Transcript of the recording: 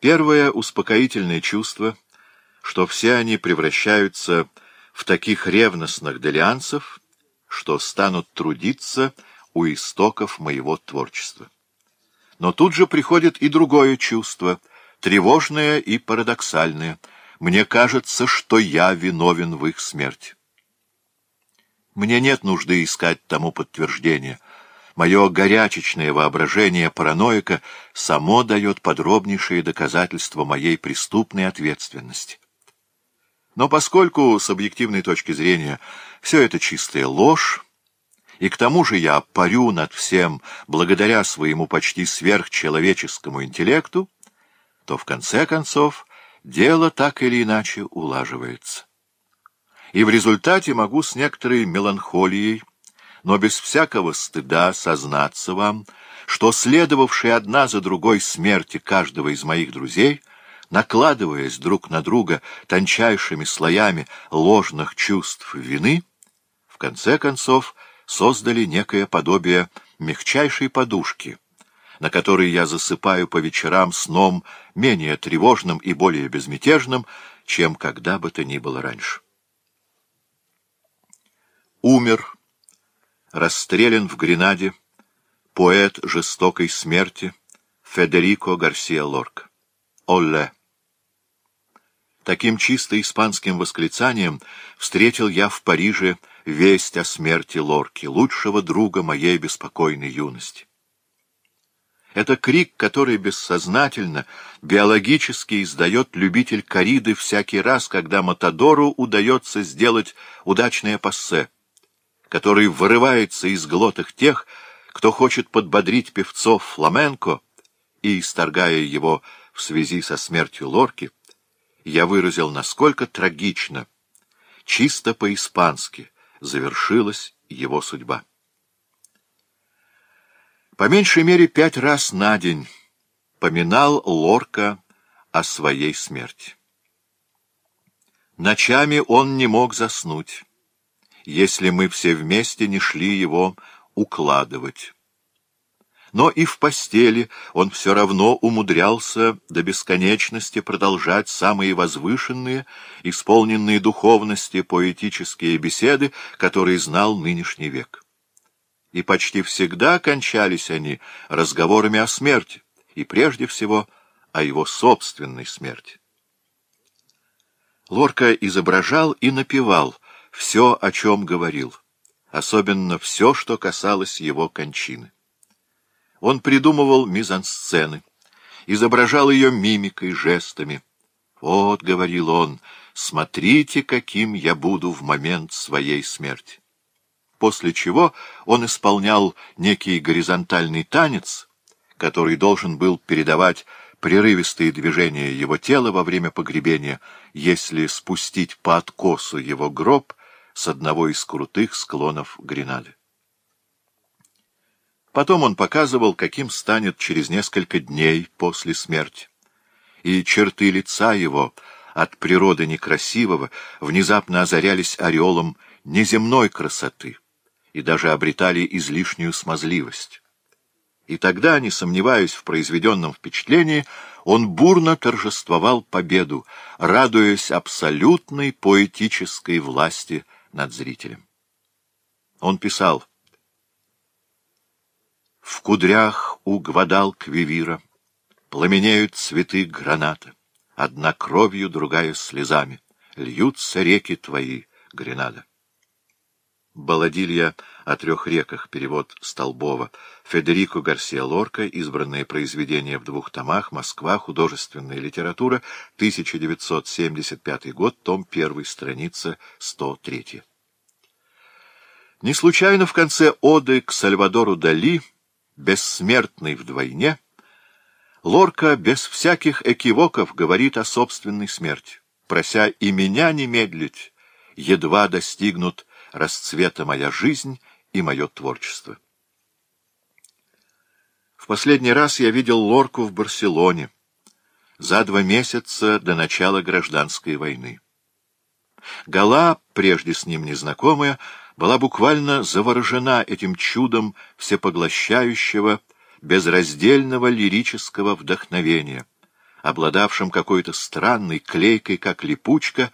Первое успокоительное чувство, что все они превращаются в таких ревностных делианцев, что станут трудиться у истоков моего творчества. Но тут же приходит и другое чувство, тревожное и парадоксальное. Мне кажется, что я виновен в их смерти. Мне нет нужды искать тому подтверждения — Мое горячечное воображение параноика само дает подробнейшие доказательства моей преступной ответственности. Но поскольку, с объективной точки зрения, все это чистая ложь, и к тому же я парю над всем благодаря своему почти сверхчеловеческому интеллекту, то в конце концов дело так или иначе улаживается. И в результате могу с некоторой меланхолией но без всякого стыда сознаться вам, что следовавшие одна за другой смерти каждого из моих друзей, накладываясь друг на друга тончайшими слоями ложных чувств вины, в конце концов создали некое подобие мягчайшей подушки, на которой я засыпаю по вечерам сном менее тревожным и более безмятежным, чем когда бы то ни было раньше. Умер расстрелян в Гренаде поэт жестокой смерти Федерико Гарсия Лорк. Олле! Таким чисто испанским восклицанием встретил я в Париже весть о смерти Лорки, лучшего друга моей беспокойной юности. Это крик, который бессознательно, биологически издает любитель кориды всякий раз, когда Матадору удается сделать удачное пассе которые вырываются из глоток тех, кто хочет подбодрить певцов фламенко, и, исторгая его в связи со смертью Лорки, я выразил, насколько трагично, чисто по-испански, завершилась его судьба. По меньшей мере пять раз на день поминал Лорка о своей смерти. Ночами он не мог заснуть если мы все вместе не шли его укладывать. Но и в постели он все равно умудрялся до бесконечности продолжать самые возвышенные, исполненные духовности поэтические беседы, которые знал нынешний век. И почти всегда кончались они разговорами о смерти, и прежде всего о его собственной смерти. Лорка изображал и напевал все, о чем говорил, особенно все, что касалось его кончины. Он придумывал мизансцены, изображал ее мимикой, жестами. «Вот», — говорил он, — «смотрите, каким я буду в момент своей смерти». После чего он исполнял некий горизонтальный танец, который должен был передавать прерывистые движения его тела во время погребения, если спустить по откосу его гроб с одного из крутых склонов Гренады. Потом он показывал, каким станет через несколько дней после смерти. И черты лица его, от природы некрасивого, внезапно озарялись ореолом неземной красоты и даже обретали излишнюю смазливость. И тогда, не сомневаясь в произведенном впечатлении, он бурно торжествовал победу, радуясь абсолютной поэтической власти над зрителем. Он писал «В кудрях у гвадалк Вивира пламенеют цветы граната, одна кровью, другая слезами, льются реки твои, Гренада». Баладилья о трех реках, перевод Столбова, Федерико Гарсия Лорка, избранные произведения в двух томах, Москва, художественная литература, 1975 год, том 1, страница 103. Не случайно в конце оды к Сальвадору Дали, бессмертный вдвойне, Лорка без всяких экивоков говорит о собственной смерти, прося и меня не медлить, едва достигнут расцвета моя жизнь и мое творчество. В последний раз я видел Лорку в Барселоне за два месяца до начала гражданской войны. Гала, прежде с ним незнакомая, была буквально заворожена этим чудом всепоглощающего, безраздельного лирического вдохновения, обладавшим какой-то странной клейкой, как липучка,